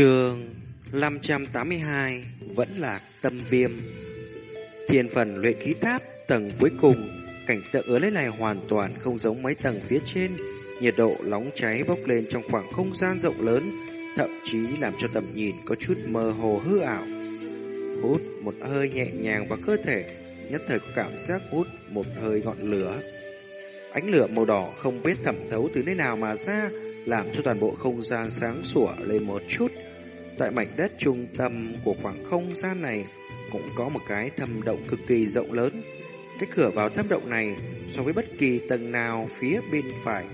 Trường 582 vẫn là tâm viêm. Thiên phần luyện khí tháp tầng cuối cùng, cảnh tượng ở nơi này hoàn toàn không giống mấy tầng phía trên. Nhiệt độ nóng cháy bốc lên trong khoảng không gian rộng lớn, thậm chí làm cho tầm nhìn có chút mơ hồ hư ảo. Hút một hơi nhẹ nhàng vào cơ thể, nhất thời có cảm giác hút một hơi ngọn lửa. Ánh lửa màu đỏ không biết thẩm thấu từ nơi nào mà ra, làm cho toàn bộ không gian sáng sủa lên một chút. Tại mảnh đất trung tâm của khoảng không gian này cũng có một cái thâm động cực kỳ rộng lớn. Cái cửa vào thâm động này so với bất kỳ tầng nào phía bên phải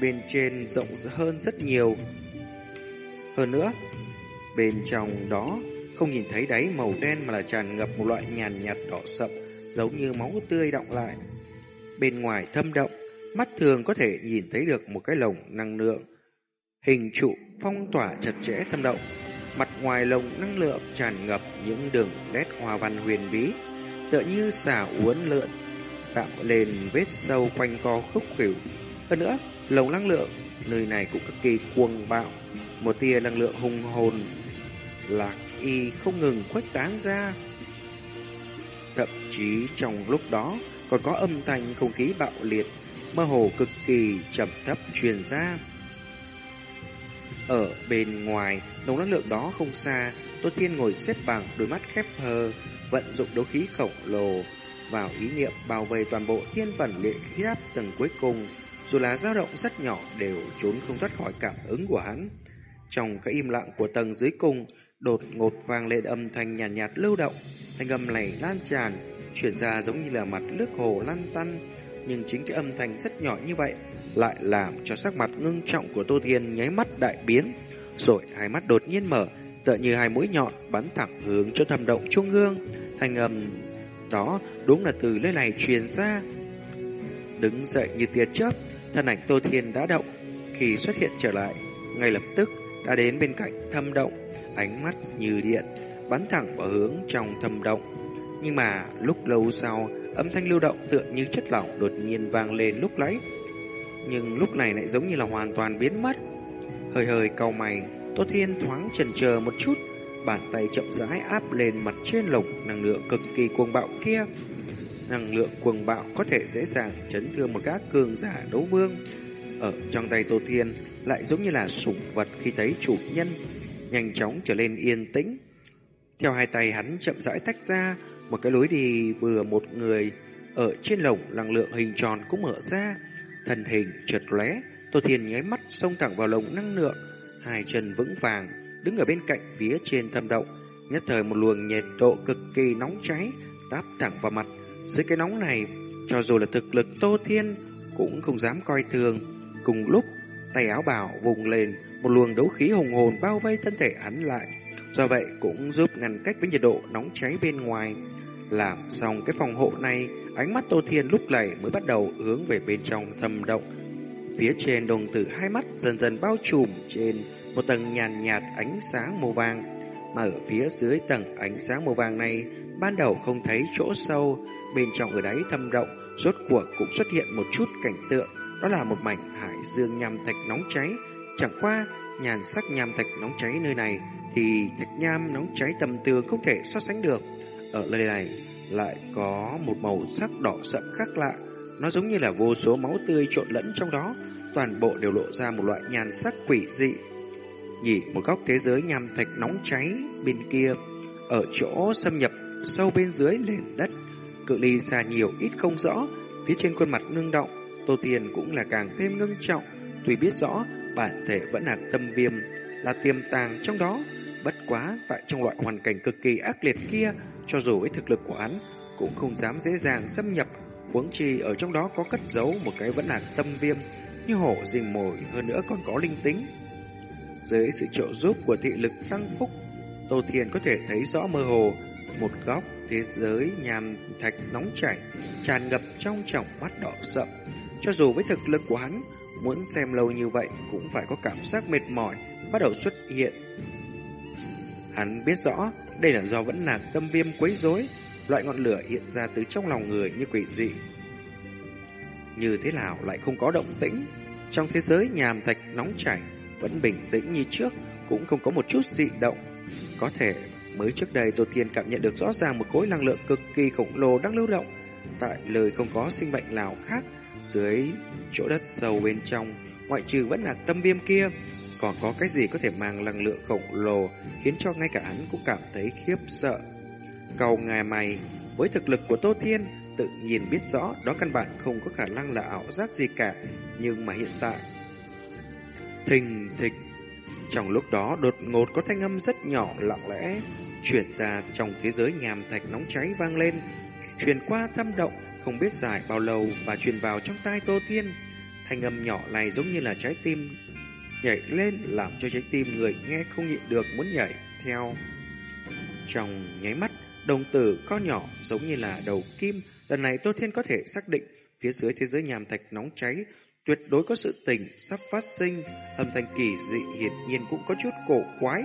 bên trên rộng hơn rất nhiều. Hơn nữa, bên trong đó không nhìn thấy đáy màu đen mà là tràn ngập một loại nhàn nhạt đỏ sậm giống như máu tươi động lại. Bên ngoài thâm động, mắt thường có thể nhìn thấy được một cái lồng năng lượng hình trụ phong tỏa chặt chẽ thâm động. Mặt ngoài lồng năng lượng tràn ngập những đường nét hoa văn huyền bí, tựa như xà uốn lượn, tạo lên vết sâu quanh co khúc khỉu. Hơn nữa, lồng năng lượng nơi này cũng cực kỳ cuồng bạo, một tia năng lượng hùng hồn lạc y không ngừng khuếch tán ra. Thậm chí trong lúc đó còn có âm thanh không khí bạo liệt, mơ hồ cực kỳ trầm thấp truyền ra. Ở bên ngoài, đồng năng lượng đó không xa, Tô Thiên ngồi xếp bằng, đôi mắt khép hờ, vận dụng đấu khí khổng lồ vào ý niệm bao vây toàn bộ thiên phần luyện khí áp tầng cuối cùng, dù là dao động rất nhỏ đều trốn không thoát khỏi cảm ứng của hắn. Trong cái im lặng của tầng dưới cùng, đột ngột vang lên âm thanh nhàn nhạt, nhạt lưu động, thanh âm này lan tràn, chuyển ra giống như là mặt nước hồ lan tăn, nhưng chính cái âm thanh rất nhỏ như vậy lại làm cho sắc mặt ngưng trọng của Tô Thiên nháy mắt đại biến, rồi hai mắt đột nhiên mở, tựa như hai mũi nhọn bắn thẳng hướng cho thâm động trung ương. Thanh âm đó đúng là từ nơi này truyền ra. Đứng dậy như tia chớp, thân ảnh Tô Thiên đã động, khi xuất hiện trở lại, ngay lập tức đã đến bên cạnh thâm động, ánh mắt như điện bắn thẳng vào hướng trong thâm động. Nhưng mà lúc lâu sau, âm thanh lưu động tựa như chất lỏng đột nhiên vang lên lúc nãy nhưng lúc này lại giống như là hoàn toàn biến mất. Hơi hơi cau mày, Tô Thiên thoáng chần chờ một chút, bàn tay chậm rãi áp lên mặt trên lồng năng lượng cực kỳ cuồng bạo kia. Năng lượng cuồng bạo có thể dễ dàng chấn thương một các cường giả đấu vương. Ở trong tay Tô Thiên lại giống như là sủng vật khi thấy chủ nhân, nhanh chóng trở lên yên tĩnh. Theo hai tay hắn chậm rãi tách ra, một cái lối đi vừa một người ở trên lồng năng lượng hình tròn cũng mở ra, Thân hình trượt lóe, Tô Thiên nháy mắt xông thẳng vào lồng năng lượng, hai chân vững vàng đứng ở bên cạnh phía trên thâm động, nhất thời một luồng nhiệt độ cực kỳ nóng cháy táp thẳng vào mặt. Dưới cái nóng này, cho dù là thực lực Tô Thiên cũng không dám coi thường. Cùng lúc, tay áo bảo vùng lên, một luồng đấu khí hùng hồn bao vây thân thể hắn lại. Do vậy cũng giúp ngăn cách với nhiệt độ nóng cháy bên ngoài. Làm xong cái phòng hộ này, Ánh mắt Tô Thiên lúc này mới bắt đầu hướng về bên trong thâm động. Phía trên đồng tử hai mắt dần dần bao trùm trên một tầng nhàn nhạt, ánh sáng màu vàng. Mà ở phía dưới tầng ánh sáng màu vàng này, ban đầu không thấy chỗ sâu, bên trong ở đáy thâm động, rốt cuộc cũng xuất hiện một chút cảnh tượng. Đó là một mảnh hải dương nham thạch nóng cháy. Chẳng qua, nhàn sắc nham thạch nóng cháy nơi này, thì thạch nham nóng cháy tầm tường không thể so sánh được. Ở nơi này, lại có một màu sắc đỏ sậm khác lạ. Nó giống như là vô số máu tươi trộn lẫn trong đó, toàn bộ đều lộ ra một loại nhan sắc quỷ dị. Nhìn một góc thế giới nham thạch nóng cháy bên kia, ở chỗ xâm nhập sâu bên dưới nền đất, cự ly xa nhiều ít không rõ, phía trên khuôn mặt ngưng động, Tô Tiền cũng là càng thêm ngưng trọng, tuy biết rõ bản thể vẫn là tâm viêm, là tiềm tàng trong đó, bất quá tại trong loại hoàn cảnh cực kỳ ác liệt kia, cho dù với thực lực của hắn cũng không dám dễ dàng xâm nhập, huống chi ở trong đó có cất giấu một cái vẫn là tâm viêm, như hổ rình mồi hơn nữa còn có linh tính. Dưới sự trợ giúp của thị lực tăng phúc, Tô thiền có thể thấy rõ mơ hồ một góc thế giới nhàm thạch nóng chảy tràn ngập trong tròng mắt đỏ sậm. Cho dù với thực lực của hắn, muốn xem lâu như vậy cũng phải có cảm giác mệt mỏi bắt đầu xuất hiện. Hắn biết rõ đây là do vẫn là tâm viêm quấy rối, loại ngọn lửa hiện ra từ trong lòng người như quỷ dị. Như thế nào lại không có động tĩnh? Trong thế giới nhàm thạch nóng chảy, vẫn bình tĩnh như trước, cũng không có một chút dị động. Có thể mới trước đây Tô Thiên cảm nhận được rõ ràng một khối năng lượng cực kỳ khổng lồ đang lưu động tại lời không có sinh mệnh nào khác dưới chỗ đất sâu bên trong, ngoại trừ vẫn là tâm viêm kia. Còn có cái gì có thể mang năng lượng khổng lồ khiến cho ngay cả hắn cũng cảm thấy khiếp sợ. Cầu ngài mày, với thực lực của Tô Thiên, tự nhiên biết rõ đó căn bản không có khả năng là ảo giác gì cả, nhưng mà hiện tại thình thịch trong lúc đó đột ngột có thanh âm rất nhỏ lặng lẽ chuyển ra trong thế giới nhàm thạch nóng cháy vang lên, truyền qua thâm động không biết dài bao lâu và truyền vào trong tai Tô Thiên. Thanh âm nhỏ này giống như là trái tim nhảy lên làm cho trái tim người nghe không nhịn được muốn nhảy theo. Trong nháy mắt, đồng tử co nhỏ giống như là đầu kim, lần này Tô Thiên có thể xác định phía dưới thế giới nhàm thạch nóng cháy tuyệt đối có sự tình sắp phát sinh, âm thanh kỳ dị hiển nhiên cũng có chút cổ quái.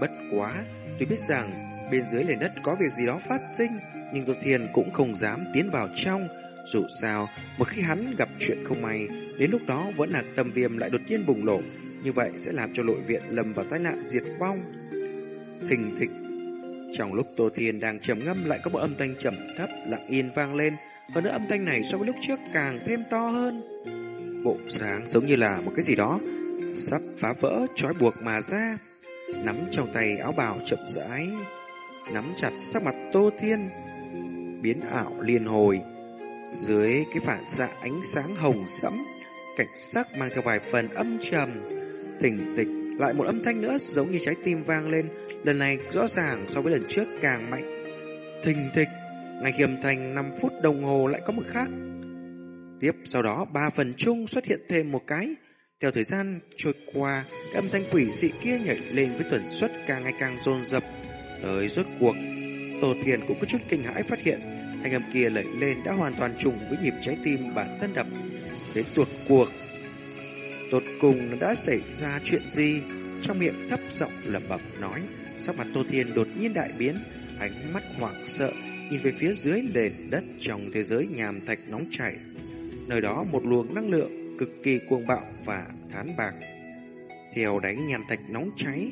Bất quá, tuy biết rằng bên dưới nền đất có việc gì đó phát sinh, nhưng Tô Thiên cũng không dám tiến vào trong. Dù sao, một khi hắn gặp chuyện không may, đến lúc đó vẫn là tâm viêm lại đột nhiên bùng nổ, như vậy sẽ làm cho nội viện lầm vào tai nạn diệt vong. Thình thịch Trong lúc Tô Thiên đang trầm ngâm lại có một âm thanh trầm thấp lặng yên vang lên, hơn nữa âm thanh này so với lúc trước càng thêm to hơn. Bộ sáng giống như là một cái gì đó sắp phá vỡ trói buộc mà ra. Nắm trong tay áo bào chậm rãi, nắm chặt sắc mặt Tô Thiên, biến ảo liên hồi. Dưới cái phản xạ ánh sáng hồng sẫm, cảnh sắc mang theo vài phần âm trầm, thỉnh tịch lại một âm thanh nữa giống như trái tim vang lên, lần này rõ ràng so với lần trước càng mạnh. Thình thịch, ngay khi âm thanh 5 phút đồng hồ lại có một khác. Tiếp sau đó ba phần chung xuất hiện thêm một cái. Theo thời gian trôi qua, cái âm thanh quỷ dị kia nhảy lên với tần suất càng ngày càng dồn dập. Tới rốt cuộc, Tô Thiền cũng có chút kinh hãi phát hiện thanh âm kia lẩy lên đã hoàn toàn trùng với nhịp trái tim bản thân đập. Đến tuột cuộc, tột cùng đã xảy ra chuyện gì? Trong miệng thấp giọng lẩm bẩm nói, sắc mặt Tô Thiên đột nhiên đại biến, ánh mắt hoảng sợ nhìn về phía dưới nền đất trong thế giới nhàm thạch nóng chảy. Nơi đó một luồng năng lượng cực kỳ cuồng bạo và thán bạc. Theo đánh nhàm thạch nóng cháy,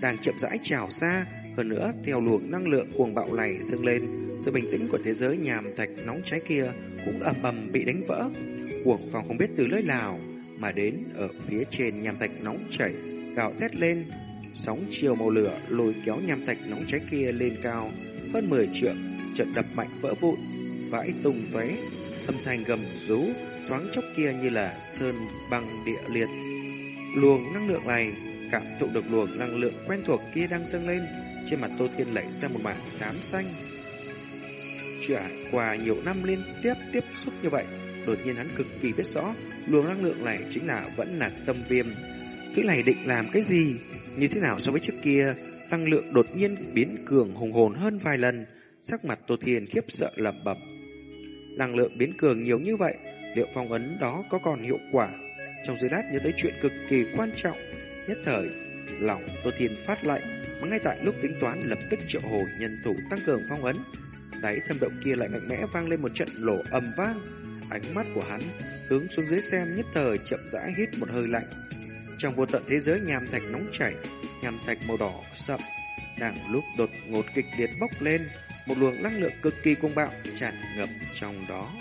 đang chậm rãi trào ra, hơn nữa theo luồng năng lượng cuồng bạo này dâng lên, sự bình tĩnh của thế giới nhàm thạch nóng cháy kia cũng ầm ầm bị đánh vỡ. Cuồng phong không biết từ nơi nào mà đến ở phía trên nham thạch nóng chảy, gào thét lên, sóng chiều màu lửa lôi kéo nham thạch nóng cháy kia lên cao hơn 10 trượng, trận đập mạnh vỡ vụn, vãi tung tóe, âm thanh gầm rú thoáng chốc kia như là sơn băng địa liệt. Luồng năng lượng này cảm thụ được luồng năng lượng quen thuộc kia đang dâng lên, trên mặt Tô Thiên lẩy ra một mảng xám xanh. Trải qua nhiều năm liên tiếp tiếp xúc như vậy, đột nhiên hắn cực kỳ biết rõ luồng năng lượng này chính là vẫn là tâm viêm. Thứ này định làm cái gì? Như thế nào so với trước kia? Năng lượng đột nhiên biến cường hùng hồn hơn vài lần, sắc mặt Tô Thiên khiếp sợ lẩm bẩm. Năng lượng biến cường nhiều như vậy, liệu phong ấn đó có còn hiệu quả? Trong giây lát nhớ tới chuyện cực kỳ quan trọng, nhất thời lòng Tô Thiên phát lạnh, mà ngay tại lúc tính toán lập tức triệu hồi nhân thủ tăng cường phong ấn. Đáy thâm động kia lại mạnh mẽ vang lên một trận lỗ ầm vang. Ánh mắt của hắn hướng xuống dưới xem nhất thời chậm rãi hít một hơi lạnh. Trong vô tận thế giới nham thạch nóng chảy, nham thạch màu đỏ sậm đang lúc đột ngột kịch liệt bốc lên, một luồng năng lượng cực kỳ cuồng bạo tràn ngập trong đó.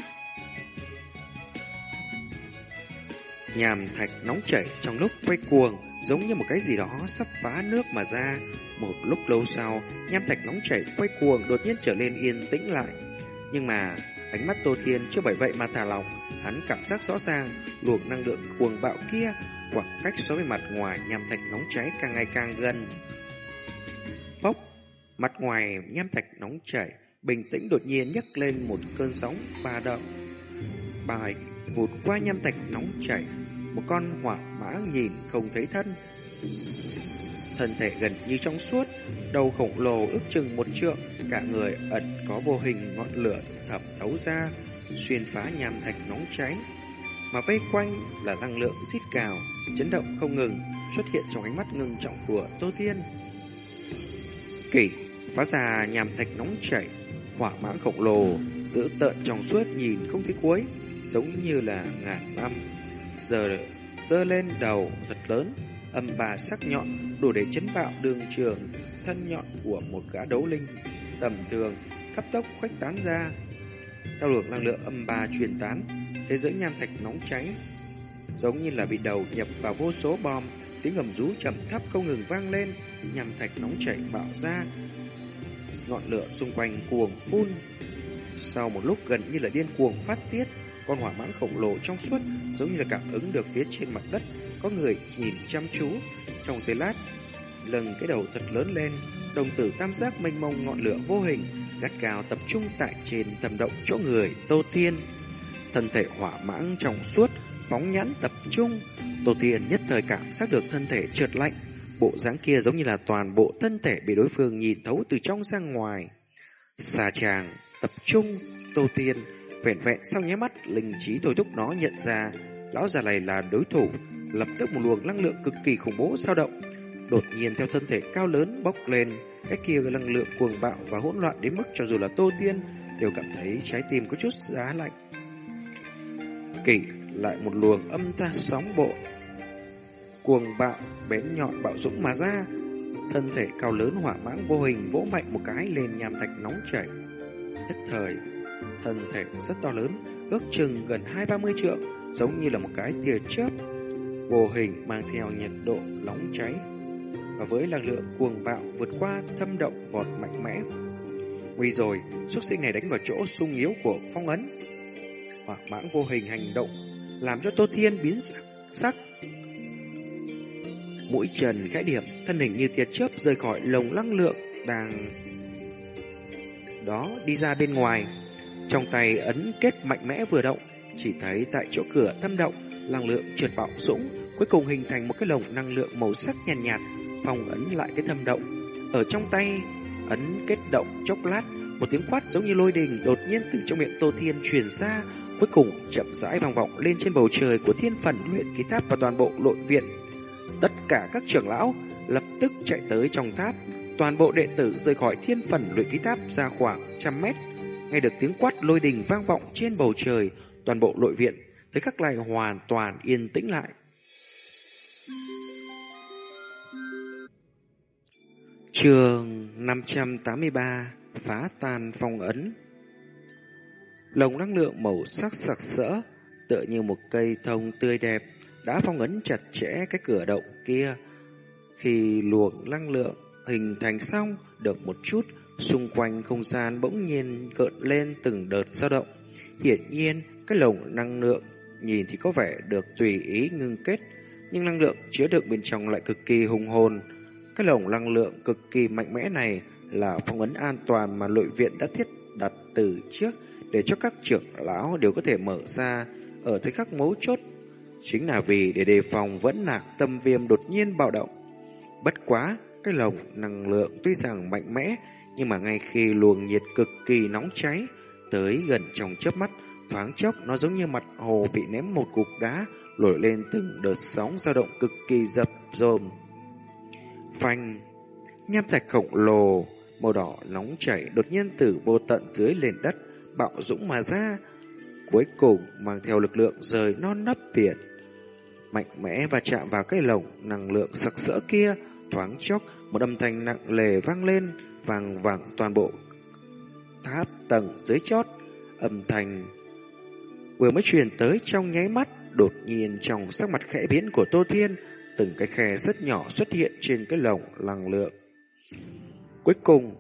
Nhàm thạch nóng chảy trong lúc quay cuồng, giống như một cái gì đó sắp phá nước mà ra. Một lúc lâu sau, nham thạch nóng chảy quay cuồng đột nhiên trở nên yên tĩnh lại. Nhưng mà, ánh mắt Tô Thiên chưa bởi vậy mà thả lỏng, hắn cảm giác rõ ràng luồng năng lượng cuồng bạo kia khoảng cách so với mặt ngoài nham thạch nóng cháy càng ngày càng gần. Phốc, mặt ngoài nham thạch nóng chảy, bình tĩnh đột nhiên nhấc lên một cơn sóng ba động. Bài vụt qua nham thạch nóng chảy, một con hỏa mã nhìn không thấy thân. Thân thể gần như trong suốt, đầu khổng lồ ước chừng một trượng, cả người ẩn có vô hình ngọn lửa thẩm thấu ra, xuyên phá nham thạch nóng cháy. Mà vây quanh là năng lượng xít cào, chấn động không ngừng, xuất hiện trong ánh mắt ngưng trọng của Tô Thiên. Kỷ, phá ra nham thạch nóng chảy, hỏa mãng khổng lồ, giữ tợn trong suốt nhìn không thấy cuối, giống như là ngàn năm. Giờ dơ lên đầu thật lớn, âm ba sắc nhọn, đủ để chấn bạo đường trường, thân nhọn của một gã đấu linh. Tầm thường, cấp tốc khuếch tán ra. Theo luồng năng lượng âm ba truyền tán, thế giới nham thạch nóng cháy. Giống như là bị đầu nhập vào vô số bom, tiếng gầm rú trầm thấp không ngừng vang lên nham thạch nóng chảy bạo ra. Ngọn lửa xung quanh cuồng phun. Sau một lúc gần như là điên cuồng phát tiết, con hỏa mãng khổng lồ trong suốt giống như là cảm ứng được phía trên mặt đất có người nhìn chăm chú trong giây lát lần cái đầu thật lớn lên, đồng tử tam giác mênh mông ngọn lửa vô hình, gắt cao tập trung tại trên tầm động chỗ người tô thiên. Thân thể hỏa mãng trong suốt phóng nhãn tập trung, tô thiên nhất thời cảm giác được thân thể trượt lạnh, bộ dáng kia giống như là toàn bộ thân thể bị đối phương nhìn thấu từ trong ra ngoài. Xà chàng tập trung, tô thiên vẹn vẹn sau nháy mắt, linh trí thôi thúc nó nhận ra, lão già này là đối thủ lập tức một luồng năng lượng cực kỳ khủng bố dao động. Đột nhiên theo thân thể cao lớn bốc lên, cái kia năng lượng cuồng bạo và hỗn loạn đến mức cho dù là tô tiên đều cảm thấy trái tim có chút giá lạnh. Kỷ lại một luồng âm ta sóng bộ, cuồng bạo bén nhọn bạo dũng mà ra. Thân thể cao lớn hỏa mãng vô hình vỗ mạnh một cái lên nham thạch nóng chảy. Nhất thời, thân thể rất to lớn, ước chừng gần hai ba mươi trượng, giống như là một cái tia chớp vô hình mang theo nhiệt độ nóng cháy và với năng lượng cuồng bạo vượt qua thâm động vọt mạnh mẽ. Nguy rồi xuất sinh này đánh vào chỗ sung yếu của phong ấn. Hỏa mãng vô hình hành động làm cho tô thiên biến sắc, sắc. mũi trần khẽ điểm thân hình như tia chớp rời khỏi lồng năng lượng đang đó đi ra bên ngoài. Trong tay ấn kết mạnh mẽ vừa động chỉ thấy tại chỗ cửa thâm động năng lượng trượt bạo dũng cuối cùng hình thành một cái lồng năng lượng màu sắc nhàn nhạt, nhạt phong ấn lại cái thâm động. Ở trong tay ấn kết động chốc lát một tiếng quát giống như lôi đình đột nhiên từ trong miệng tô thiên truyền ra cuối cùng chậm rãi vòng vọng lên trên bầu trời của thiên phần luyện ký tháp và toàn bộ nội viện. Tất cả các trưởng lão lập tức chạy tới trong tháp. Toàn bộ đệ tử rời khỏi thiên phần luyện ký tháp ra khoảng trăm mét. Nghe được tiếng quát lôi đình vang vọng trên bầu trời toàn bộ nội viện tới khắc này hoàn toàn yên tĩnh lại. Trường 583 Phá tan phong ấn. Lồng năng lượng màu sắc sặc sỡ, Tựa như một cây thông tươi đẹp, Đã phong ấn chặt chẽ cái cửa động kia. Khi luồng năng lượng hình thành xong, Được một chút, Xung quanh không gian bỗng nhiên gợn lên từng đợt dao động. Hiển nhiên, cái lồng năng lượng Nhìn thì có vẻ được tùy ý ngưng kết Nhưng năng lượng chứa đựng bên trong lại cực kỳ hùng hồn cái lồng năng lượng cực kỳ mạnh mẽ này là phong ấn an toàn mà nội viện đã thiết đặt từ trước để cho các trưởng lão đều có thể mở ra ở thời khắc mấu chốt. Chính là vì để đề phòng vẫn nạc tâm viêm đột nhiên bạo động. Bất quá, cái lồng năng lượng tuy rằng mạnh mẽ, nhưng mà ngay khi luồng nhiệt cực kỳ nóng cháy, tới gần trong chớp mắt, thoáng chốc nó giống như mặt hồ bị ném một cục đá, nổi lên từng đợt sóng dao động cực kỳ dập dồn. Phanh, nham thạch khổng lồ, màu đỏ nóng chảy đột nhiên từ vô tận dưới nền đất bạo dũng mà ra, cuối cùng mang theo lực lượng rời non nấp biển. Mạnh mẽ và chạm vào cái lồng năng lượng sặc sỡ kia, thoáng chốc một âm thanh nặng lề vang lên, vang vẳng toàn bộ tháp tầng dưới chót, âm thanh vừa mới truyền tới trong nháy mắt, đột nhiên trong sắc mặt khẽ biến của Tô Thiên, từng cái khe rất nhỏ xuất hiện trên cái lồng năng lượng. Cuối cùng,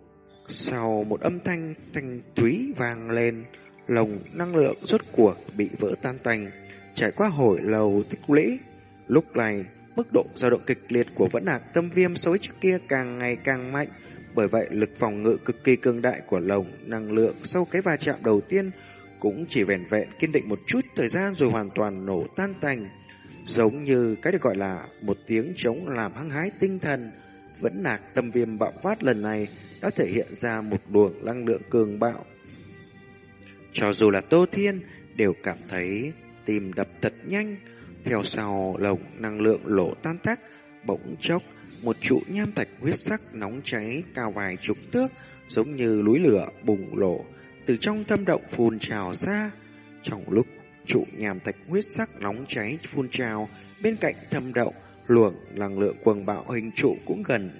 sau một âm thanh thanh thúy vang lên, lồng năng lượng rốt cuộc bị vỡ tan tành, trải qua hồi lâu tích lũy. Lúc này, mức độ dao động kịch liệt của vẫn hạc tâm viêm so với trước kia càng ngày càng mạnh, bởi vậy lực phòng ngự cực kỳ cường đại của lồng năng lượng sau cái va chạm đầu tiên cũng chỉ vẻn vẹn kiên định một chút thời gian rồi hoàn toàn nổ tan tành. Giống như cái được gọi là một tiếng trống làm hăng hái tinh thần, vẫn nạc tâm viêm bạo phát lần này đã thể hiện ra một luồng năng lượng cường bạo. Cho dù là Tô Thiên đều cảm thấy tim đập thật nhanh, theo sau lồng năng lượng lỗ tan tác, bỗng chốc một trụ nham thạch huyết sắc nóng cháy cao vài chục thước, giống như núi lửa bùng lộ từ trong thâm động phun trào ra. Trong lúc trụ nhàm thạch huyết sắc nóng cháy phun trào bên cạnh thâm động, luồng năng lượng quần bạo hình trụ cũng gần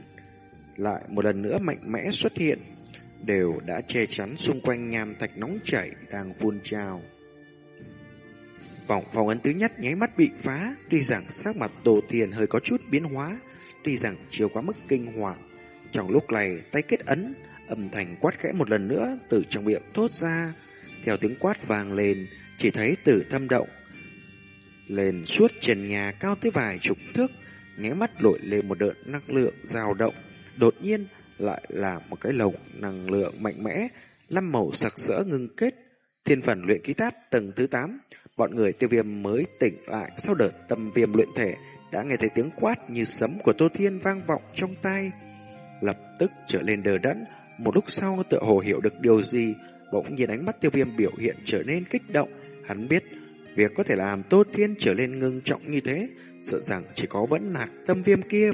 lại một lần nữa mạnh mẽ xuất hiện, đều đã che chắn xung quanh nham thạch nóng chảy đang phun trào. Vòng phòng ấn thứ nhất nháy mắt bị phá, tuy rằng sắc mặt Tô thiền hơi có chút biến hóa, tuy rằng chưa quá mức kinh hoàng. Trong lúc này, tay kết ấn, âm thanh quát khẽ một lần nữa từ trong miệng thốt ra. Theo tiếng quát vang lên, chỉ thấy tử thâm động lên suốt trần nhà cao tới vài chục thước, nhé mắt lội lên một đợt năng lượng dao động, đột nhiên lại là một cái lồng năng lượng mạnh mẽ, năm màu sặc sỡ ngưng kết, thiên phần luyện ký tát tầng thứ 8, bọn người tiêu viêm mới tỉnh lại sau đợt tâm viêm luyện thể, đã nghe thấy tiếng quát như sấm của Tô Thiên vang vọng trong tai. Lập tức trở lên đờ đẫn, một lúc sau tựa hồ hiểu được điều gì, bỗng nhiên ánh mắt tiêu viêm biểu hiện trở nên kích động. Hắn biết, việc có thể làm Tô Thiên trở nên ngưng trọng như thế, sợ rằng chỉ có vẫn lạc tâm viêm kia.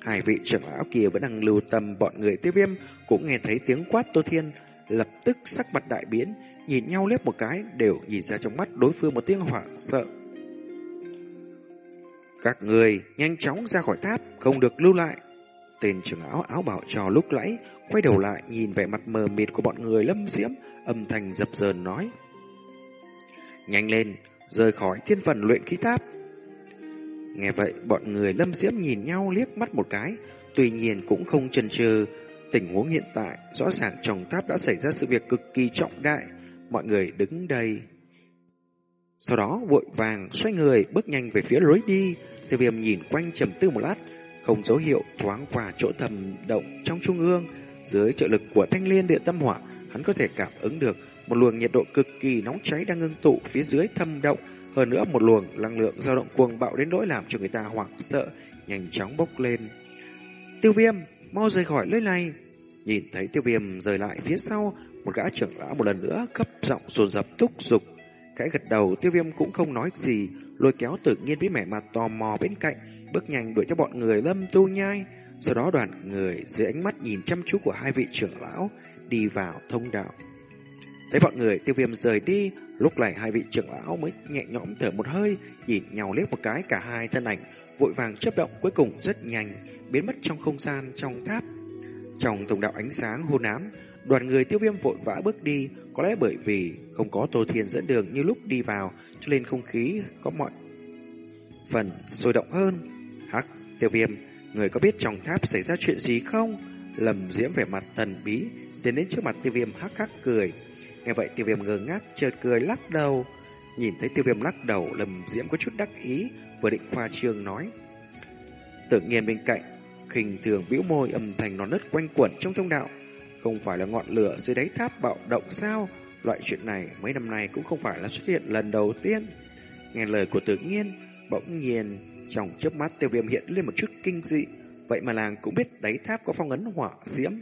Hai vị trưởng lão kia vẫn đang lưu tâm bọn người tiêu viêm, cũng nghe thấy tiếng quát Tô Thiên, lập tức sắc mặt đại biến, nhìn nhau liếc một cái, đều nhìn ra trong mắt đối phương một tiếng hoảng sợ. Các người nhanh chóng ra khỏi tháp, không được lưu lại. Tên trưởng áo áo bảo trò lúc nãy quay đầu lại nhìn vẻ mặt mờ mịt của bọn người lâm diễm, âm thanh dập dờn nói. Nhanh lên, rời khỏi thiên phần luyện khí tháp. Nghe vậy, bọn người lâm diễm nhìn nhau liếc mắt một cái, tuy nhiên cũng không chần chừ. Tình huống hiện tại, rõ ràng trong tháp đã xảy ra sự việc cực kỳ trọng đại. Mọi người đứng đây. Sau đó vội vàng xoay người bước nhanh về phía lối đi. Tiêu viêm nhìn quanh trầm tư một lát, không dấu hiệu thoáng qua chỗ thầm động trong trung ương. Dưới trợ lực của thanh liên điện tâm hỏa, hắn có thể cảm ứng được một luồng nhiệt độ cực kỳ nóng cháy đang ngưng tụ phía dưới thâm động. Hơn nữa một luồng năng lượng dao động cuồng bạo đến nỗi làm cho người ta hoảng sợ, nhanh chóng bốc lên. Tiêu viêm, mau rời khỏi nơi này. Nhìn thấy tiêu viêm rời lại phía sau, một gã trưởng lão một lần nữa cấp giọng dồn dập thúc giục. Cái gật đầu tiêu viêm cũng không nói gì, lôi kéo tự nhiên với mẹ mặt tò mò bên cạnh, bước nhanh đuổi theo bọn người lâm tu nhai. Sau đó đoàn người dưới ánh mắt nhìn chăm chú của hai vị trưởng lão đi vào thông đạo. Thấy bọn người tiêu viêm rời đi, lúc này hai vị trưởng lão mới nhẹ nhõm thở một hơi, nhìn nhau liếc một cái cả hai thân ảnh, vội vàng chấp động cuối cùng rất nhanh, biến mất trong không gian trong tháp. Trong thông đạo ánh sáng hôn ám, đoàn người tiêu viêm vội vã bước đi, có lẽ bởi vì không có Tô Thiên dẫn đường như lúc đi vào, cho nên không khí có mọi phần sôi động hơn. Hắc, tiêu viêm, người có biết trong tháp xảy ra chuyện gì không? Lầm diễm vẻ mặt thần bí, tiến đến trước mặt tiêu viêm hắc hắc cười. Nghe vậy tiêu viêm ngơ ngác, chợt cười lắc đầu. Nhìn thấy tiêu viêm lắc đầu, lầm diễm có chút đắc ý, vừa định khoa trương nói. Tự nhiên bên cạnh, khinh thường bĩu môi âm thanh non nớt quanh quẩn trong thông đạo. Không phải là ngọn lửa dưới đáy tháp bạo động sao? Loại chuyện này mấy năm nay cũng không phải là xuất hiện lần đầu tiên. Nghe lời của tự nhiên, bỗng nhiên trong chớp mắt tiêu viêm hiện lên một chút kinh dị. Vậy mà làng cũng biết đáy tháp có phong ấn hỏa diễm.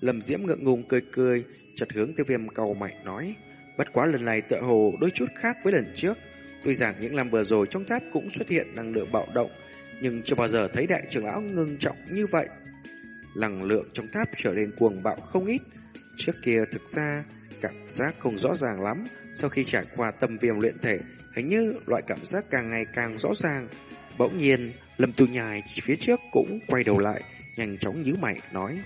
Lâm Diễm ngượng ngùng cười cười, chật hướng tiêu viêm cầu mạnh nói. Bất quá lần này tựa hồ đôi chút khác với lần trước. Tuy rằng những năm vừa rồi trong tháp cũng xuất hiện năng lượng bạo động, nhưng chưa bao giờ thấy đại trưởng lão ngưng trọng như vậy. Năng lượng trong tháp trở nên cuồng bạo không ít. Trước kia thực ra cảm giác không rõ ràng lắm, sau khi trải qua tâm viêm luyện thể, hình như loại cảm giác càng ngày càng rõ ràng. Bỗng nhiên, Lâm Tu Nhai chỉ phía trước cũng quay đầu lại, nhanh chóng nhíu mày nói: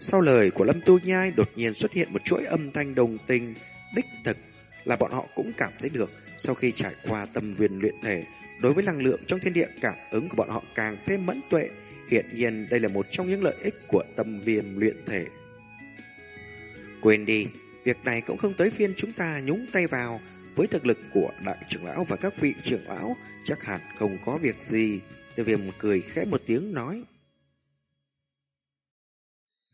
sau lời của Lâm Tu Nhai đột nhiên xuất hiện một chuỗi âm thanh đồng tình, đích thực là bọn họ cũng cảm thấy được sau khi trải qua tâm viên luyện thể, đối với năng lượng trong thiên địa cảm ứng của bọn họ càng thêm mẫn tuệ. Hiện nhiên đây là một trong những lợi ích của tâm viêm luyện thể. Quên đi, việc này cũng không tới phiên chúng ta nhúng tay vào. Với thực lực của đại trưởng lão và các vị trưởng lão, chắc hẳn không có việc gì. Tiêu viêm cười khẽ một tiếng nói.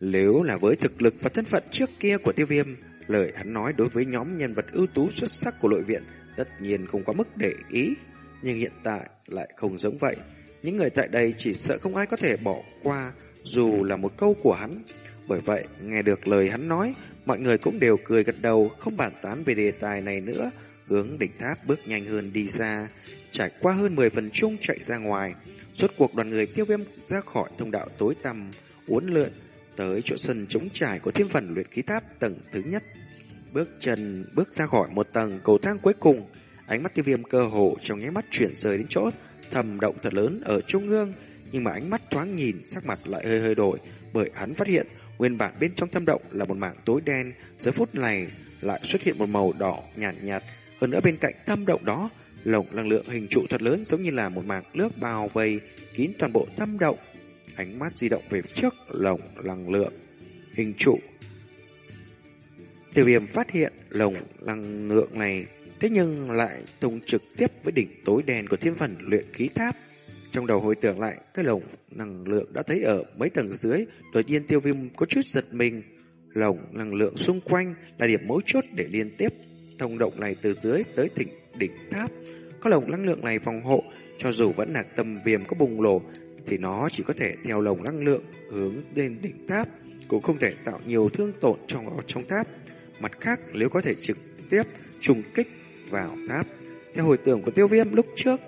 Nếu là với thực lực và thân phận trước kia của tiêu viêm, lời hắn nói đối với nhóm nhân vật ưu tú xuất sắc của nội viện tất nhiên không có mức để ý. Nhưng hiện tại lại không giống vậy. Những người tại đây chỉ sợ không ai có thể bỏ qua dù là một câu của hắn. Bởi vậy, nghe được lời hắn nói, mọi người cũng đều cười gật đầu, không bàn tán về đề tài này nữa, hướng đỉnh tháp bước nhanh hơn đi ra, trải qua hơn 10 phần chung chạy ra ngoài. Suốt cuộc đoàn người tiêu viêm ra khỏi thông đạo tối tăm, uốn lượn, tới chỗ sân trống trải của thiên phần luyện khí tháp tầng thứ nhất. Bước chân bước ra khỏi một tầng cầu thang cuối cùng, ánh mắt tiêu viêm cơ hồ trong nháy mắt chuyển rời đến chỗ thầm động thật lớn ở trung ương, nhưng mà ánh mắt thoáng nhìn, sắc mặt lại hơi hơi đổi, bởi hắn phát hiện nguyên bản bên trong thâm động là một mảng tối đen, giờ phút này lại xuất hiện một màu đỏ nhạt nhạt, hơn nữa bên cạnh tam động đó, lồng năng lượng hình trụ thật lớn giống như là một mảng nước bao vây kín toàn bộ tam động. Ánh mắt di động về trước lồng năng lượng hình trụ. Tiêu viêm phát hiện lồng năng lượng này thế nhưng lại tung trực tiếp với đỉnh tối đen của thiên phần luyện khí tháp. Trong đầu hồi tưởng lại, cái lồng năng lượng đã thấy ở mấy tầng dưới, đột nhiên tiêu viêm có chút giật mình. Lồng năng lượng xung quanh là điểm mấu chốt để liên tiếp thông động này từ dưới tới thỉnh đỉnh tháp. Có lồng năng lượng này phòng hộ, cho dù vẫn là tâm viêm có bùng nổ, thì nó chỉ có thể theo lồng năng lượng hướng lên đỉnh tháp, cũng không thể tạo nhiều thương tổn trong trong tháp. Mặt khác, nếu có thể trực tiếp trùng kích vào tháp, theo hồi tưởng của tiêu viêm lúc trước,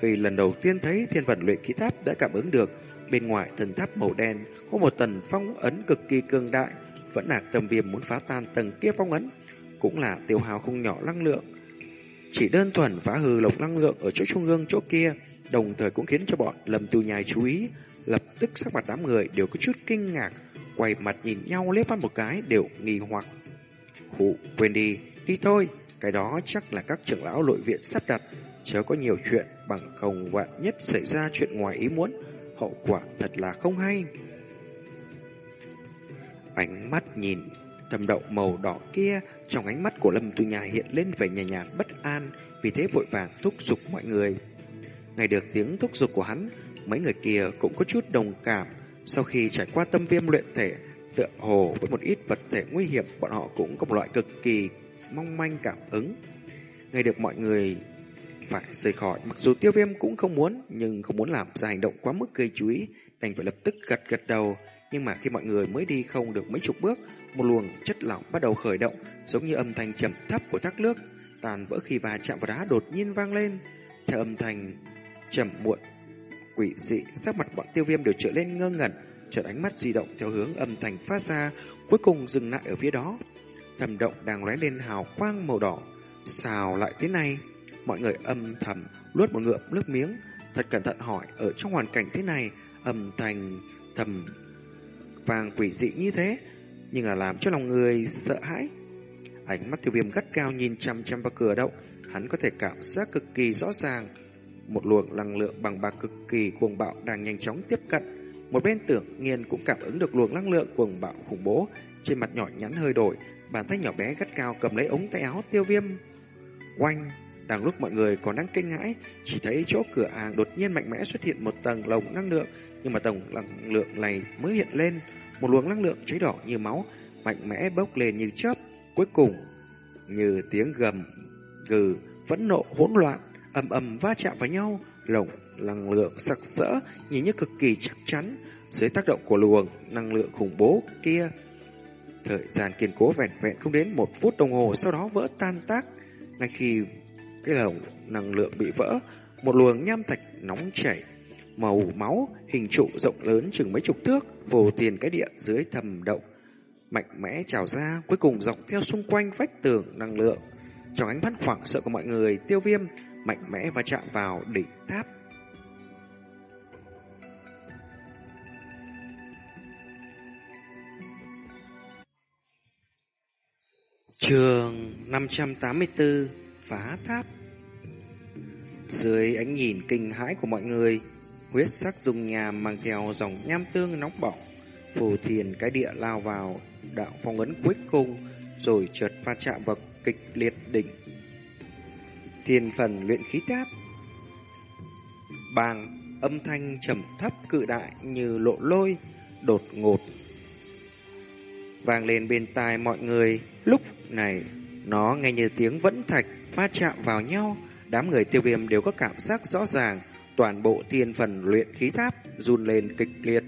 khi lần đầu tiên thấy thiên vận luyện khí tháp đã cảm ứng được bên ngoài thần tháp màu đen có một tầng phong ấn cực kỳ cường đại, vẫn là tâm viêm muốn phá tan tầng kia phong ấn, cũng là tiêu hao không nhỏ năng lượng. Chỉ đơn thuần phá hư lộc năng lượng ở chỗ trung ương chỗ kia, đồng thời cũng khiến cho bọn lầm tiêu nhai chú ý, lập tức sắc mặt đám người đều có chút kinh ngạc, quay mặt nhìn nhau liếc mắt một cái đều nghi hoặc. Hụ, quên đi, đi thôi, cái đó chắc là các trưởng lão nội viện sắp đặt, chớ có nhiều chuyện bằng không vạn nhất xảy ra chuyện ngoài ý muốn, hậu quả thật là không hay. Ánh mắt nhìn thầm đậu màu đỏ kia trong ánh mắt của Lâm Tu Nhà hiện lên vẻ nhàn nhạt, bất an, vì thế vội vàng thúc giục mọi người. Nghe được tiếng thúc giục của hắn, mấy người kia cũng có chút đồng cảm. Sau khi trải qua tâm viêm luyện thể, tựa hồ với một ít vật thể nguy hiểm, bọn họ cũng có một loại cực kỳ mong manh cảm ứng. Nghe được mọi người phải rời khỏi, mặc dù tiêu viêm cũng không muốn, nhưng không muốn làm ra hành động quá mức gây chú ý, đành phải lập tức gật gật đầu. Nhưng mà khi mọi người mới đi không được mấy chục bước, một luồng chất lỏng bắt đầu khởi động, giống như âm thanh trầm thấp của thác nước, tàn vỡ khi va chạm vào đá đột nhiên vang lên. Theo âm thanh trầm muộn, quỷ dị, sắc mặt bọn tiêu viêm đều trở lên ngơ ngẩn, chợt ánh mắt di động theo hướng âm thanh phát ra, cuối cùng dừng lại ở phía đó. Thầm động đang lóe lên hào quang màu đỏ, xào lại thế này? Mọi người âm thầm luốt một ngụm nước miếng, thật cẩn thận hỏi ở trong hoàn cảnh thế này, âm thanh thầm vàng quỷ dị như thế, nhưng là làm cho lòng người sợ hãi. Ánh mắt tiêu viêm gắt cao nhìn chăm chăm vào cửa động, hắn có thể cảm giác cực kỳ rõ ràng. Một luồng năng lượng bằng bạc cực kỳ cuồng bạo đang nhanh chóng tiếp cận. Một bên tưởng nghiên cũng cảm ứng được luồng năng lượng cuồng bạo khủng bố, trên mặt nhỏ nhắn hơi đổi, bàn tay nhỏ bé gắt cao cầm lấy ống tay áo tiêu viêm. Oanh! Đang lúc mọi người còn đang kinh ngãi chỉ thấy chỗ cửa hàng đột nhiên mạnh mẽ xuất hiện một tầng lồng năng lượng, nhưng mà tổng năng lượng này mới hiện lên, một luồng năng lượng cháy đỏ như máu, mạnh mẽ bốc lên như chớp, cuối cùng như tiếng gầm gừ vẫn nộ hỗn loạn, ầm ầm va chạm vào nhau, lồng năng lượng sặc sỡ nhìn như cực kỳ chắc chắn dưới tác động của luồng năng lượng khủng bố kia. Thời gian kiên cố vẹn vẹn không đến một phút đồng hồ sau đó vỡ tan tác. Ngay khi cái lồng năng lượng bị vỡ, một luồng nham thạch nóng chảy màu máu, hình trụ rộng lớn chừng mấy chục thước, vồ tiền cái địa dưới thầm động, mạnh mẽ trào ra, cuối cùng dọc theo xung quanh vách tường năng lượng. Trong ánh mắt hoảng sợ của mọi người, tiêu viêm mạnh mẽ và chạm vào đỉnh tháp. Trường 584 Phá Tháp Dưới ánh nhìn kinh hãi của mọi người, Huyết sắc dùng nhà mang theo dòng nham tương nóng bỏng, phù thiền cái địa lao vào đạo phong ấn cuối cùng, rồi chợt va chạm vào kịch liệt đỉnh. thiền phần luyện khí tháp Bàng âm thanh trầm thấp cự đại như lộ lôi, đột ngột. Vang lên bên tai mọi người, lúc này nó nghe như tiếng vẫn thạch va chạm vào nhau, đám người tiêu viêm đều có cảm giác rõ ràng toàn bộ thiên phần luyện khí tháp run lên kịch liệt.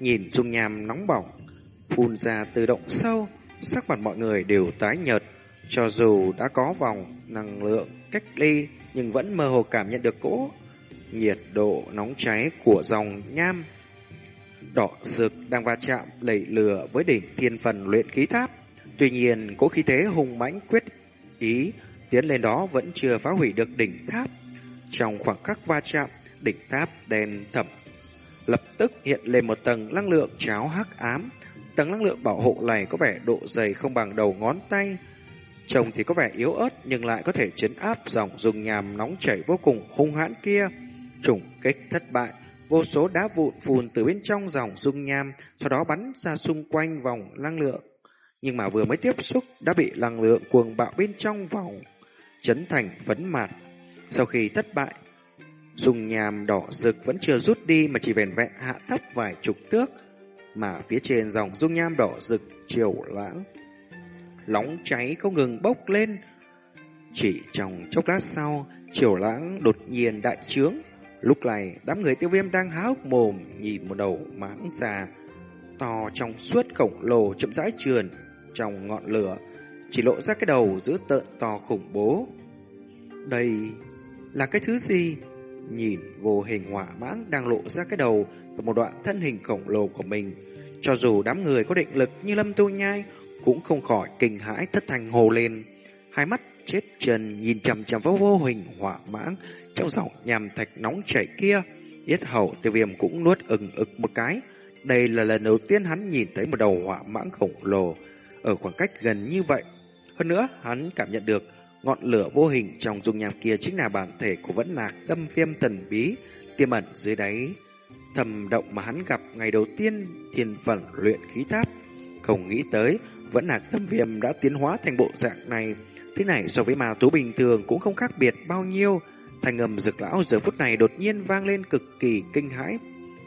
Nhìn dung nham nóng bỏng, phun ra từ động sâu, sắc mặt mọi người đều tái nhợt. Cho dù đã có vòng năng lượng cách ly, nhưng vẫn mơ hồ cảm nhận được cỗ nhiệt độ nóng cháy của dòng nham. Đỏ rực đang va chạm lẩy lửa với đỉnh thiên phần luyện khí tháp. Tuy nhiên, cỗ khí thế hùng mãnh quyết ý tiến lên đó vẫn chưa phá hủy được đỉnh tháp trong khoảng khắc va chạm, đỉnh tháp đen thẩm lập tức hiện lên một tầng năng lượng cháo hắc ám. Tầng năng lượng bảo hộ này có vẻ độ dày không bằng đầu ngón tay. Trông thì có vẻ yếu ớt nhưng lại có thể chấn áp dòng dùng nhàm nóng chảy vô cùng hung hãn kia. Trùng kích thất bại, vô số đá vụn phun từ bên trong dòng dung nham, sau đó bắn ra xung quanh vòng năng lượng. Nhưng mà vừa mới tiếp xúc đã bị năng lượng cuồng bạo bên trong vòng chấn thành phấn mạt. Sau khi thất bại, dùng nhàm đỏ rực vẫn chưa rút đi mà chỉ vẻn vẹn hạ thấp vài chục thước, mà phía trên dòng dung nham đỏ rực chiều lãng. Lóng cháy không ngừng bốc lên. Chỉ trong chốc lát sau, chiều lãng đột nhiên đại trướng. Lúc này, đám người tiêu viêm đang há hốc mồm nhìn một đầu mãng già to trong suốt khổng lồ chậm rãi trườn trong ngọn lửa, chỉ lộ ra cái đầu giữ tợn to khủng bố. Đây là cái thứ gì? Nhìn vô hình hỏa mãng đang lộ ra cái đầu và một đoạn thân hình khổng lồ của mình. Cho dù đám người có định lực như lâm tu nhai, cũng không khỏi kinh hãi thất thành hồ lên. Hai mắt chết trần nhìn chằm chằm vào vô hình hỏa mãng trong dòng nhàm thạch nóng chảy kia. Yết hầu tiêu viêm cũng nuốt ừng ực một cái. Đây là lần đầu tiên hắn nhìn thấy một đầu hỏa mãng khổng lồ ở khoảng cách gần như vậy. Hơn nữa, hắn cảm nhận được ngọn lửa vô hình trong dung nham kia chính là bản thể của vẫn lạc tâm viêm thần bí tiềm ẩn dưới đáy thầm động mà hắn gặp ngày đầu tiên thiên phần luyện khí tháp. Không nghĩ tới, vẫn lạc tâm viêm đã tiến hóa thành bộ dạng này. Thế này so với mà tú bình thường cũng không khác biệt bao nhiêu. Thành âm rực lão giờ phút này đột nhiên vang lên cực kỳ kinh hãi.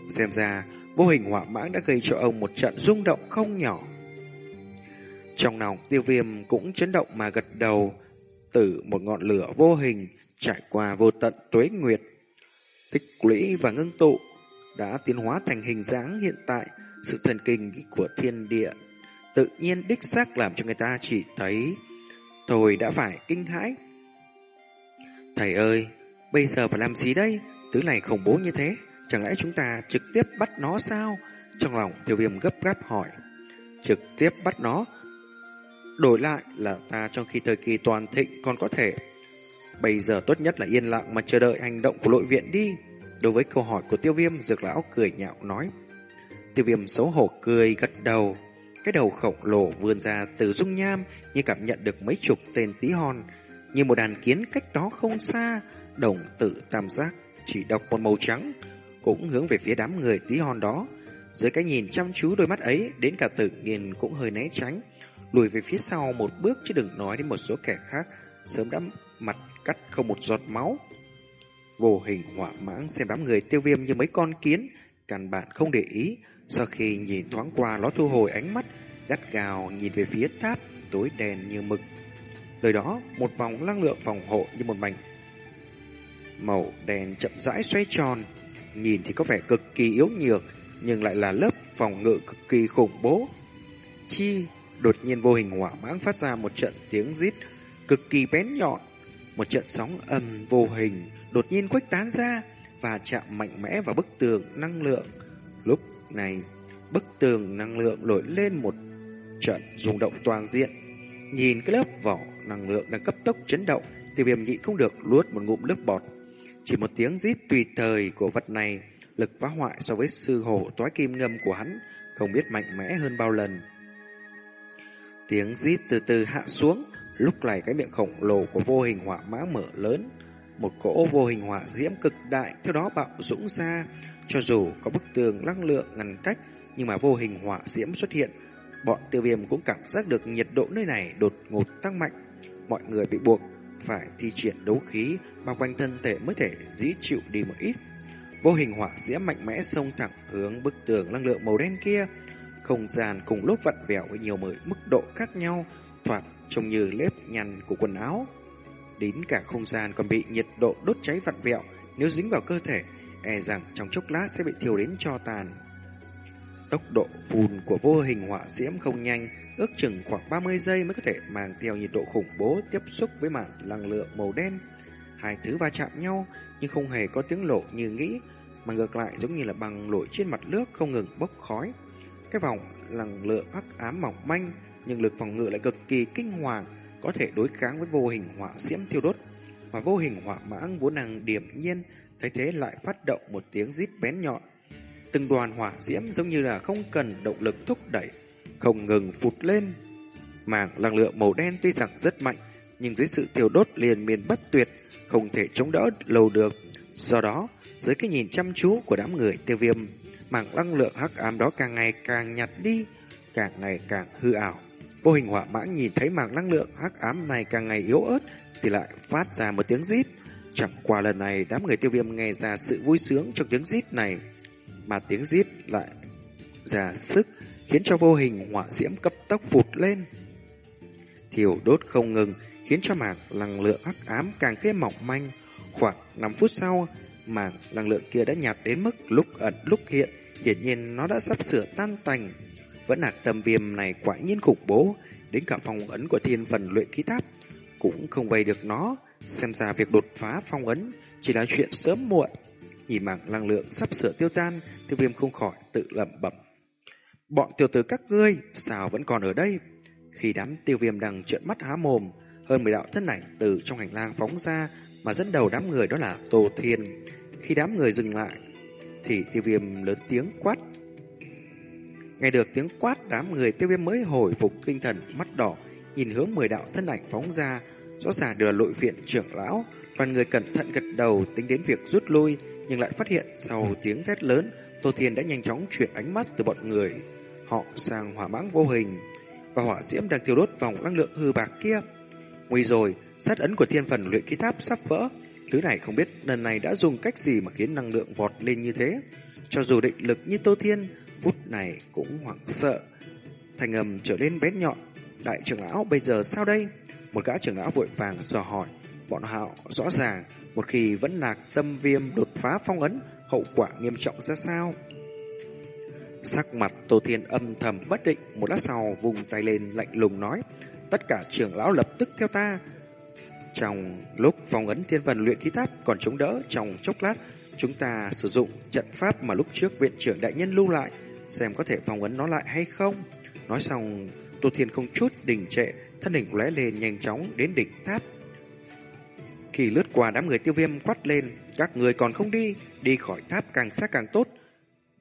Xem ra, vô hình hỏa mãng đã gây cho ông một trận rung động không nhỏ. Trong lòng tiêu viêm cũng chấn động mà gật đầu, tử một ngọn lửa vô hình trải qua vô tận tuế nguyệt. Tích lũy và ngưng tụ đã tiến hóa thành hình dáng hiện tại, sự thần kinh của thiên địa tự nhiên đích xác làm cho người ta chỉ thấy thôi đã phải kinh hãi. Thầy ơi, bây giờ phải làm gì đây? Thứ này khủng bố như thế, chẳng lẽ chúng ta trực tiếp bắt nó sao? Trong lòng tiêu viêm gấp gáp hỏi. Trực tiếp bắt nó? Đổi lại là ta trong khi thời kỳ toàn thịnh còn có thể. Bây giờ tốt nhất là yên lặng mà chờ đợi hành động của nội viện đi. Đối với câu hỏi của tiêu viêm, dược lão cười nhạo nói. Tiêu viêm xấu hổ cười gật đầu. Cái đầu khổng lồ vươn ra từ dung nham như cảm nhận được mấy chục tên tí hon. Như một đàn kiến cách đó không xa, đồng tử tam giác, chỉ đọc một màu trắng, cũng hướng về phía đám người tí hon đó. Dưới cái nhìn chăm chú đôi mắt ấy, đến cả tử nghiền cũng hơi né tránh, lùi về phía sau một bước chứ đừng nói đến một số kẻ khác, sớm đã mặt cắt không một giọt máu. Vô hình hỏa mãng xem đám người tiêu viêm như mấy con kiến, căn bản không để ý. Sau khi nhìn thoáng qua nó thu hồi ánh mắt, gắt gào nhìn về phía tháp, tối đèn như mực. lời đó, một vòng năng lượng phòng hộ như một mảnh màu đèn chậm rãi xoay tròn. Nhìn thì có vẻ cực kỳ yếu nhược, nhưng lại là lớp phòng ngự cực kỳ khủng bố. Chi, đột nhiên vô hình hỏa mãng phát ra một trận tiếng rít cực kỳ bén nhọn. Một trận sóng âm vô hình đột nhiên khuếch tán ra và chạm mạnh mẽ vào bức tường năng lượng. Lúc này, bức tường năng lượng nổi lên một trận rung động toàn diện. Nhìn cái lớp vỏ năng lượng đang cấp tốc chấn động, tiêu viêm nhịn không được luốt một ngụm nước bọt. Chỉ một tiếng rít tùy thời của vật này, lực phá hoại so với sư hổ toái kim ngâm của hắn không biết mạnh mẽ hơn bao lần. Tiếng rít từ từ hạ xuống, lúc này cái miệng khổng lồ của vô hình hỏa mã mở lớn, một cỗ vô hình hỏa diễm cực đại theo đó bạo dũng ra, cho dù có bức tường năng lượng ngăn cách, nhưng mà vô hình hỏa diễm xuất hiện, bọn tiêu viêm cũng cảm giác được nhiệt độ nơi này đột ngột tăng mạnh. Mọi người bị buộc phải thi triển đấu khí bao quanh thân thể mới thể dĩ chịu đi một ít. Vô hình hỏa diễm mạnh mẽ xông thẳng hướng bức tường năng lượng màu đen kia. Không gian cùng lúc vặn vẹo với nhiều mức độ khác nhau, thoạt trông như lếp nhăn của quần áo. Đến cả không gian còn bị nhiệt độ đốt cháy vặn vẹo, nếu dính vào cơ thể, e rằng trong chốc lát sẽ bị thiêu đến cho tàn. Tốc độ phun của vô hình hỏa diễm không nhanh, ước chừng khoảng 30 giây mới có thể mang theo nhiệt độ khủng bố tiếp xúc với mảng năng lượng màu đen. Hai thứ va chạm nhau nhưng không hề có tiếng lộ như nghĩ, mà ngược lại giống như là bằng lội trên mặt nước không ngừng bốc khói. Cái vòng lằng lửa hắc ám mỏng manh nhưng lực phòng ngự lại cực kỳ kinh hoàng, có thể đối kháng với vô hình hỏa diễm thiêu đốt. mà vô hình hỏa mãng vốn năng điểm nhiên, thấy thế lại phát động một tiếng rít bén nhọn. Từng đoàn hỏa diễm giống như là không cần động lực thúc đẩy, không ngừng phụt lên. Mảng năng lượng màu đen tuy rằng rất mạnh, nhưng dưới sự thiêu đốt liền miền bất tuyệt, không thể chống đỡ lâu được. Do đó, dưới cái nhìn chăm chú của đám người tiêu viêm, mảng năng lượng hắc ám đó càng ngày càng nhạt đi, càng ngày càng hư ảo. Vô hình hỏa mãng nhìn thấy mảng năng lượng hắc ám này càng ngày yếu ớt thì lại phát ra một tiếng rít. Chẳng qua lần này đám người tiêu viêm nghe ra sự vui sướng trong tiếng rít này, mà tiếng rít lại ra sức khiến cho vô hình hỏa diễm cấp tốc vụt lên. Thiểu đốt không ngừng khiến cho mảng năng lượng hắc ám càng thêm mỏng manh. Khoảng 5 phút sau, mảng năng lượng kia đã nhạt đến mức lúc ẩn lúc hiện, hiển nhiên nó đã sắp sửa tan tành. Vẫn là tâm viêm này quả nhiên khủng bố, đến cả phong ấn của thiên phần luyện khí tháp cũng không vây được nó, xem ra việc đột phá phong ấn chỉ là chuyện sớm muộn. Nhìn mạng năng lượng sắp sửa tiêu tan, tiêu viêm không khỏi tự lẩm bẩm. Bọn tiểu tử các ngươi, sao vẫn còn ở đây? Khi đám tiêu viêm đang trợn mắt há mồm, hơn 10 đạo thân ảnh từ trong hành lang phóng ra mà dẫn đầu đám người đó là Tô Thiên. Khi đám người dừng lại, thì tiêu viêm lớn tiếng quát. Nghe được tiếng quát, đám người tiêu viêm mới hồi phục tinh thần, mắt đỏ, nhìn hướng 10 đạo thân ảnh phóng ra, rõ ràng đều là lội viện trưởng lão, đoàn người cẩn thận gật đầu tính đến việc rút lui, nhưng lại phát hiện sau tiếng thét lớn, Tô Thiên đã nhanh chóng chuyển ánh mắt từ bọn người họ sang hỏa mãng vô hình và hỏa diễm đang thiêu đốt vòng năng lượng hư bạc kia. Nguy rồi, sát ấn của thiên phần luyện khí tháp sắp vỡ. Thứ này không biết lần này đã dùng cách gì mà khiến năng lượng vọt lên như thế. Cho dù định lực như Tô Thiên, phút này cũng hoảng sợ. Thành âm trở lên bén nhọn. Đại trưởng lão bây giờ sao đây? Một gã trưởng lão vội vàng dò hỏi. Bọn họ rõ ràng, một khi vẫn lạc tâm viêm đột phá phong ấn, hậu quả nghiêm trọng ra sao? Sắc mặt Tô Thiên âm thầm bất định, một lát sau vùng tay lên lạnh lùng nói, tất cả trưởng lão lập tức theo ta. Trong lúc phong ấn thiên vần luyện khí tháp còn chống đỡ trong chốc lát, chúng ta sử dụng trận pháp mà lúc trước viện trưởng đại nhân lưu lại, xem có thể phong ấn nó lại hay không. Nói xong, Tô Thiên không chút đình trệ, thân hình lóe lên nhanh chóng đến đỉnh tháp. Khi lướt qua đám người tiêu viêm quát lên, các người còn không đi, đi khỏi tháp càng xa càng tốt,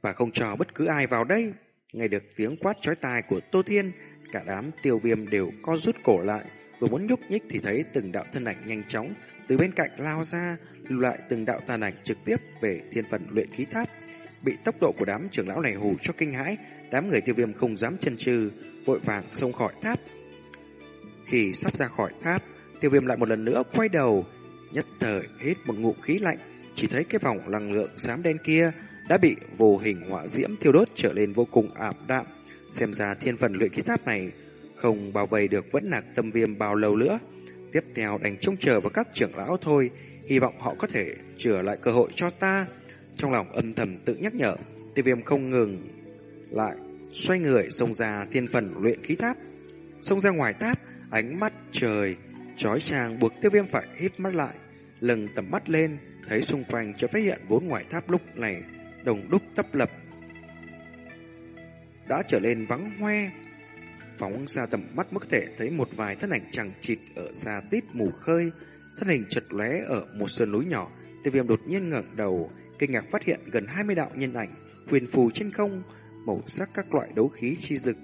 và không cho bất cứ ai vào đây. Nghe được tiếng quát chói tai của Tô Thiên, cả đám tiêu viêm đều co rút cổ lại, vừa muốn nhúc nhích thì thấy từng đạo thân ảnh nhanh chóng từ bên cạnh lao ra, lưu lại từng đạo tàn ảnh trực tiếp về thiên phần luyện khí tháp. Bị tốc độ của đám trưởng lão này hù cho kinh hãi, đám người tiêu viêm không dám chân trừ, vội vàng xông khỏi tháp. Khi sắp ra khỏi tháp, tiêu viêm lại một lần nữa quay đầu, nhất thời hít một ngụm khí lạnh, chỉ thấy cái vòng năng lượng xám đen kia đã bị vô hình hỏa diễm thiêu đốt trở lên vô cùng ảm đạm. Xem ra thiên phần luyện khí tháp này không bao vây được vẫn nạc tâm viêm bao lâu nữa. Tiếp theo đành trông chờ vào các trưởng lão thôi, hy vọng họ có thể trở lại cơ hội cho ta. Trong lòng âm thầm tự nhắc nhở, tiêu viêm không ngừng lại xoay người xông ra thiên phần luyện khí tháp. Xông ra ngoài tháp, ánh mắt trời trói chang buộc tiêu viêm phải hít mắt lại, lừng tầm mắt lên, thấy xung quanh cho phát hiện bốn ngoài tháp lúc này đồng đúc tấp lập đã trở lên vắng hoe. Phóng ra tầm mắt mức thể thấy một vài thân ảnh chẳng chịt ở xa tít mù khơi, thân hình chật lóe ở một sơn núi nhỏ. Tiêu viêm đột nhiên ngẩng đầu, kinh ngạc phát hiện gần 20 đạo nhân ảnh, huyền phù trên không, màu sắc các loại đấu khí chi dực.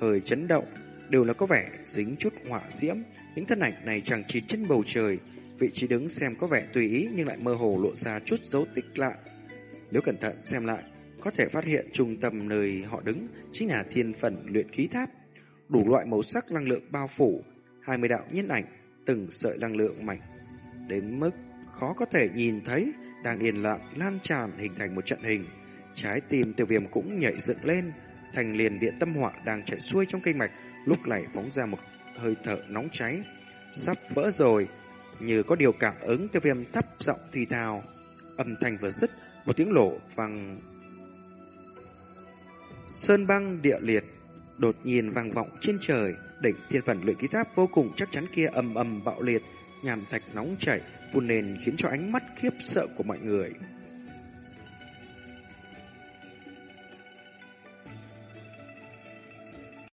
Hơi chấn động, đều là có vẻ dính chút hỏa diễm. Những thân ảnh này chẳng chịt trên bầu trời, vị trí đứng xem có vẻ tùy ý nhưng lại mơ hồ lộ ra chút dấu tích lạ. Nếu cẩn thận xem lại, có thể phát hiện trung tâm nơi họ đứng chính là thiên phần luyện khí tháp. Đủ loại màu sắc năng lượng bao phủ, 20 đạo nhân ảnh, từng sợi năng lượng mạnh. Đến mức khó có thể nhìn thấy, đang yên lặng lan tràn hình thành một trận hình. Trái tim tiêu viêm cũng nhảy dựng lên, thành liền điện tâm hỏa đang chạy xuôi trong kinh mạch, lúc này phóng ra một hơi thở nóng cháy. Sắp vỡ rồi, như có điều cảm ứng tiêu viêm thấp giọng thì thào. Âm thanh vừa dứt, một tiếng lỗ vang sơn băng địa liệt đột nhiên vang vọng trên trời, đỉnh thiên phần luyện khí tháp vô cùng chắc chắn kia ầm ầm bạo liệt, nhàm thạch nóng chảy, phun nền khiến cho ánh mắt khiếp sợ của mọi người.